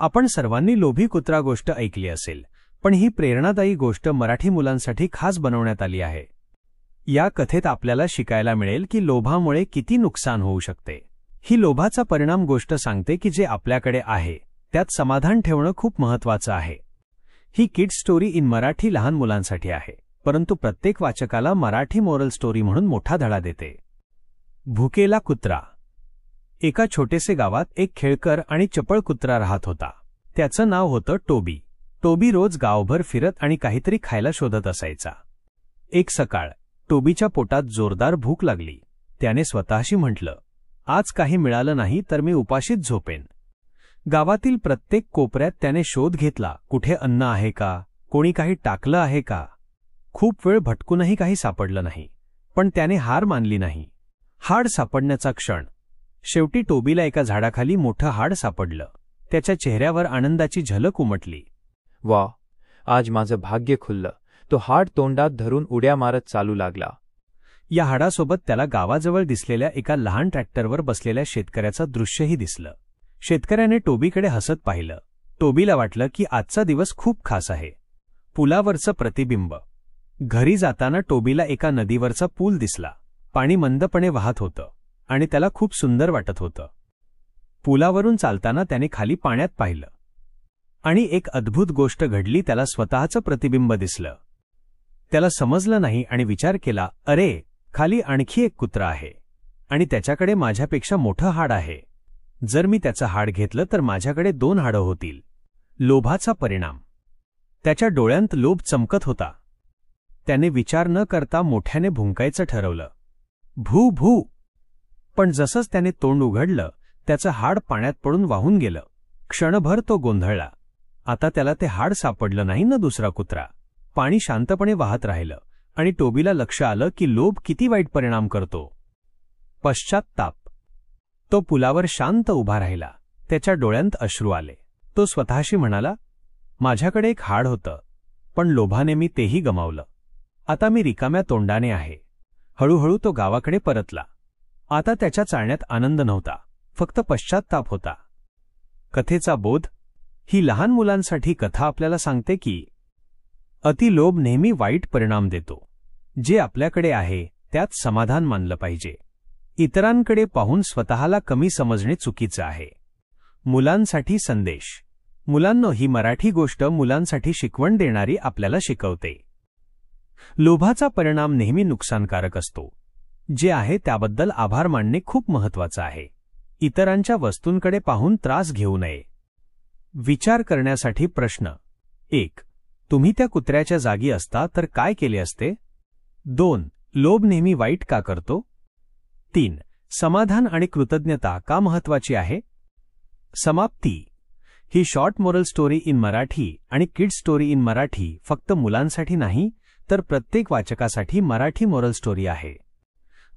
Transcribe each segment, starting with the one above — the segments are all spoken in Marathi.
आपण सर्वांनी लोभी कुत्रा गोष्ट ऐकली असेल पण ही प्रेरणादायी गोष्ट मराठी मुलांसाठी खास बनवण्यात आली आहे. या कथेत आपल्याला शिकायला मिळेल की लोभामुळे किती नुकसान होऊ शकते. ही लोभाचा परिणाम गोष्ट सांगते की जे आपल्याकडे आहे त्यात समाधान ठेवणं खूप महत्वाचं आहे. ही किड स्टोरी इन मराठी लहान मुलांसाठी आहे परंतु प्रत्येक वाचकाला मराठी मॉरल स्टोरी म्हणून मोठा धडा देते. भुकेला कुत्रा एका छोटेसे गावात एक खेळकर आणि चपळ कुत्रा राहत होता. त्याचं नाव होतं टोबी. टोबी रोज गावभर फिरत आणि काहीतरी खायला शोधत असायचा. एक सकाळ टोबीच्या पोटात जोरदार भूक लागली. त्याने स्वतःशी म्हटलं आज काही मिळालं नाही तर मी उपाशीच झोपेन. गावातील प्रत्येक कोपऱ्यात त्याने शोध घेतला कुठे अन्न आहे का? कोणी काही टाकलं आहे का? खूप वेळ भटकूनही काही सापडलं नाही पण त्याने हार मानली नाही. हाड सापडण्याचा क्षण शेवटी टोबीला एका झाडाखाली मोठं हाड सापडलं. त्याच्या चेहऱ्यावर आनंदाची झलक उमटली. वा आज माझं भाग्य खुललं. तो हाड तोंडात धरून उड्या मारत चालू लागला. या हाडासोबत त्याला गावाजवळ दिसलेल्या एका लहान ट्रॅक्टरवर बसलेल्या शेतकऱ्याचं दृश्यही दिसलं. शेतकऱ्याने टोबीकडे हसत पाहिलं. टोबीला वाटलं की आजचा दिवस खूप खास आहे. पुलावरचं प्रतिबिंब. घरी जाताना टोबीला एका नदीवरचा पूल दिसला. पाणी मंदपणे वाहत होतं. आणि त्याला खूप सुंदर वाटत होतं. पुलावरून चालताना त्याने खाली पाण्यात पाहिलं. आणि एक अद्भुत गोष्ट घडली त्याला स्वतःचं प्रतिबिंब दिसलं. त्याला समजलं नाही आणि विचार केला अरे खाली आणखी एक कुत्रा आहे. आणि त्याच्याकडे माझ्यापेक्षा मोठं हाड आहे. जर मी त्याचं हाड घेतलं तर माझ्याकडे दोन हाडं होतील. लोभाचा परिणाम. त्याच्या डोळ्यांत लोभ चमकत होता. त्याने विचार न करता मोठ्याने भुंकायचं ठरवलं. भू भू पण जसंच त्याने तोंड उघडलं त्याचं हाड पाण्यात पडून वाहून गेलं. क्षणभर तो गोंधळला. आता त्याला ते हाड सापडलं नाही ना दुसरा कुत्रा. पाणी शांतपणे वाहत राहिलं आणि टोबीला लक्ष आलं की लोभ किती वाईट परिणाम करतो. पश्चात्ताप. तो पुलावर शांत उभा राहिला. त्याच्या डोळ्यांत अश्रू आले. तो स्वतःशी म्हणाला माझ्याकडे एक हाड होतं पण लोभाने मी तेही गमावलं. आता मी रिकाम्या तोंडाने आहे. हळूहळू तो गावाकडे परतला. आता त्याच्या चालण्यात आनंद नव्हता फक्त पश्चात्ताप होता. कथेचा बोध? ही लहान मुलांसाठी कथा आपल्याला सांगते की अतिलोभ नेहमी वाईट परिणाम देतो. जे आपल्याकडे आहे त्यात समाधान मानलं पाहिजे. इतरांकडे पाहून स्वतःला कमी समजणे चुकीचं आहे. मुलांसाठी संदेश. मुलांनो ही मराठी गोष्ट मुलांसाठी शिकवण देणारी आपल्याला शिकवते. लोभाचा परिणाम नेहमी नुकसानकारक असतो. जे आहे त्याबद्दल आभार मानणे खूप महत्वाचं आहे. इतरांच्या वस्तूंकडे पाहून त्रास घेऊ नये. विचार करण्यासाठी प्रश्न. एक तुम्ही त्या कुत्र्याच्या जागी असता तर काय केले असते? दोन लोभ नेहमी वाईट का करतो? तीन समाधान आणि कृतज्ञता का महत्वाची आहे? समाप्ती. ही short moral story in Marathi आणि किड स्टोरी इन मराठी फक्त मुलांसाठी नाही तर प्रत्येक वाचकासाठी मराठी मोरल स्टोरी आहे.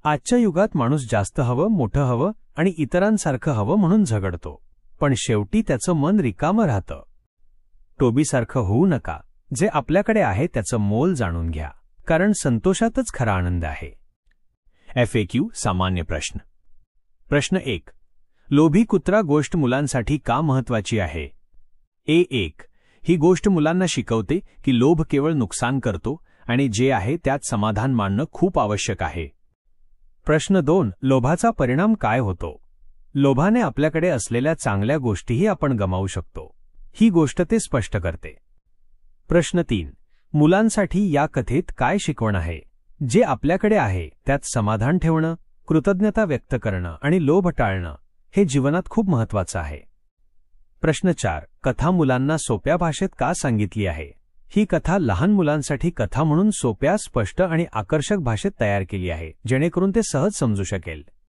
आजच्या युगात माणूस जास्त हवं मोठं हवं आणि इतरांसारखं हवं म्हणून झगडतो. पण शेवटी त्याचं मन रिकामं राहतं. टोबीसारखं होऊ नका. जे आपल्याकडे आहे त्याचं मोल जाणून घ्या. कारण संतोषातच खरा आनंद आहे. एफ सामान्य प्रश्न. प्रश्न एक. लोभी कुत्रा गोष्ट मुलांसाठी का महत्वाची आहे? ए एक. ही गोष्ट मुलांना शिकवते की लोभ केवळ नुकसान करतो आणि जे आहे त्यात समाधान मानणं खूप आवश्यक आहे. प्रश्न दोन लोभाचा परिणाम काय होतो? लोभाने आपल्याकडे असलेल्या चांगल्या गोष्टीही आपण गमावू शकतो. ही गोष्ट ते स्पष्ट करते. प्रश्न तीन मुलांसाठी या कथेत काय शिकवण आहे? जे आपल्याकडे आहे त्यात समाधान ठेवणं कृतज्ञता व्यक्त करणं आणि लोभ टाळणं हे जीवनात खूप महत्वाचं आहे. प्रश्न चार कथा मुलांना सोप्या भाषेत का सांगितली आहे? ही कथा लहान मुलांसाठी कथा म्हणून सोप्या स्पष्ट आणि आकर्षक भाषेत तयार केली आहे जेणेकरून ते सहज समजू शकेल.